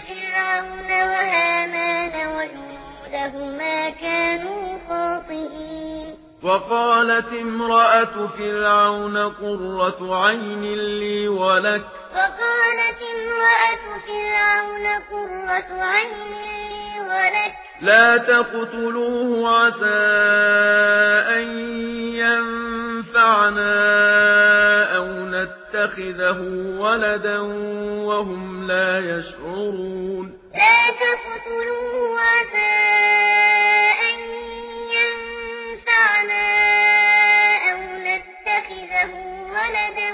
فِرْعَوْنَ وهامان وجنودهما كانوا خاطئين. وقالت امرأة فرعون قرة عين لي ولك. وقالت امرأة فرعون قرة عين لي ولك. لا تقتلوه عسى أن ينفعنا. نتخذه ولدا وهم لا يشعرون. لا تقتلوا عسى أن ينفعنا أو نتخذه ولدا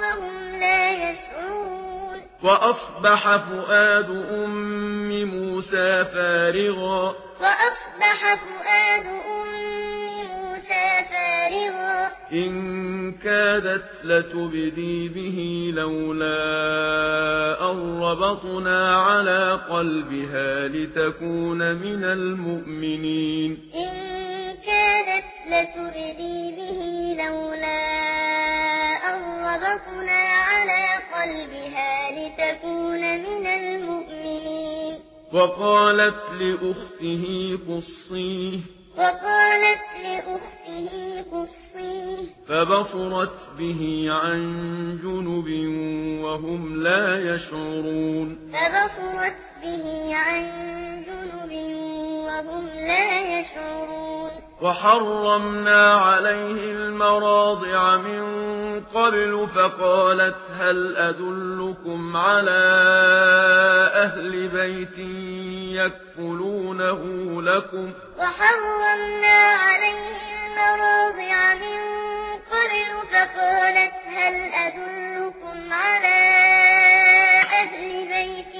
وهم لا يشعرون. وأصبح فؤاد أم موسى فارغا. وأصبح فؤاد أم إن كادت لتبدي به لولا أربطنا على قلبها لتكون من المؤمنين. إن كادت لتبدي به لولا أربطنا على قلبها لتكون من المؤمنين. وقالت لأخته قصيه. وقالت لأخته قصيه. فبصرت به عن جنب وهم لا يشعرون. فبصرت به عن جنب وهم لا يشعرون. وحرمنا عليه المراضع من قبل فقالت هل أدلكم على أهل بيت يكفلونه لكم؟ وحرمنا عليه المراضع من قبل فقالت هل أدلكم على أهل بيت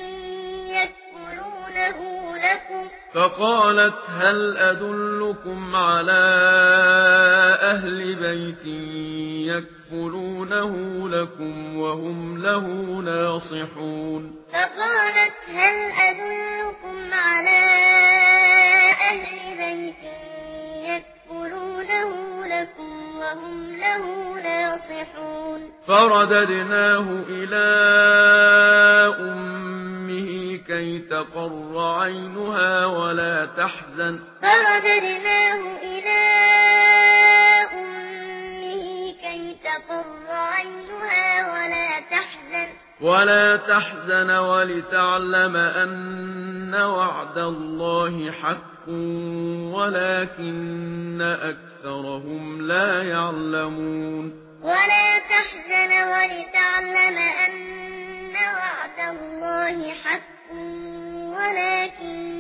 يكفلونه لكم؟ فقالت هل أدلكم على أهل بيت يكفلونه لكم وهم له ناصحون؟ فقالت هل أدلكم على أهل بيت يكفلونه لكم وهم له ناصحون فرددناه إلى أمه كي تقر عينها ولا تحزن فرددناه إلى أمه كي تقر عينها ولا تحزن ولتعلم أن وعد الله حق ولكن أكثرهم لا يعلمون ولا تحزن ولتعلم أن وعد الله حق ولكن